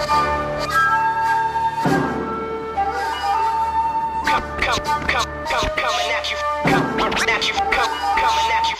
Come, come, come, come, coming at you. Come, at you. Come, coming at you.